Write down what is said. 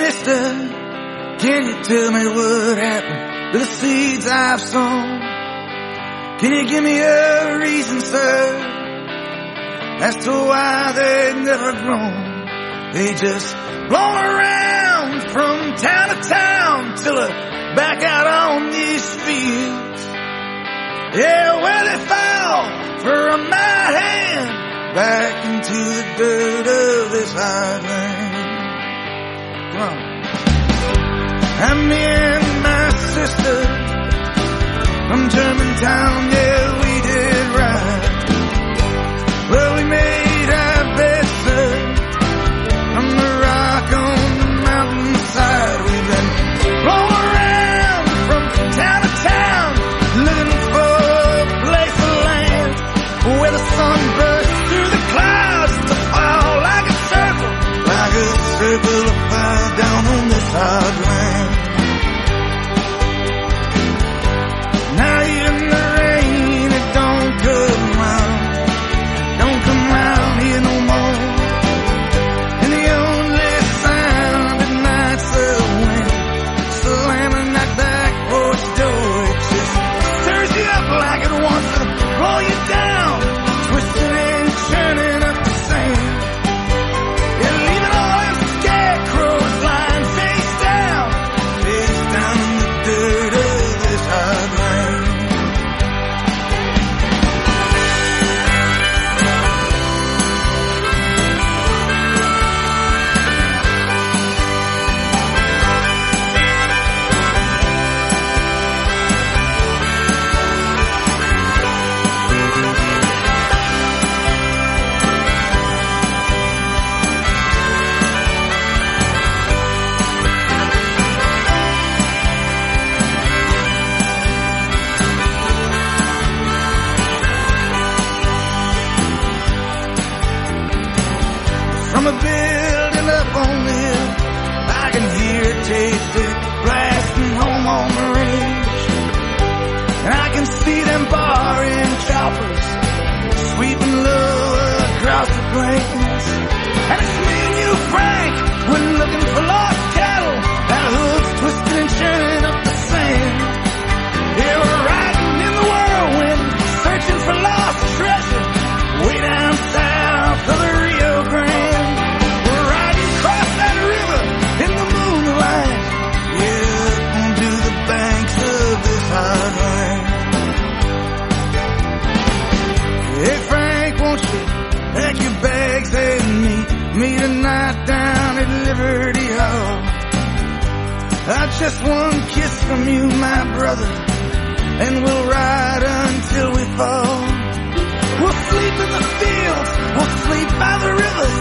Mister. Can you tell me what happened to the seeds I've sown? Can you give me a reason, sir, as to why they've never grown? They just blown around from town to town till they're back out on these fields. Yeah, where they fell from my hand back into the dirt of this hard land. On. And me and my sister from Germantown, yeah, From a building up on hill, I can hear it taste it blasting home on the range. And I can see them Bar-M choppers sweeping low across the plains. Just one kiss from you, my brother, and we'll ride until we fall. We'll sleep in the fields, we'll sleep by the rivers,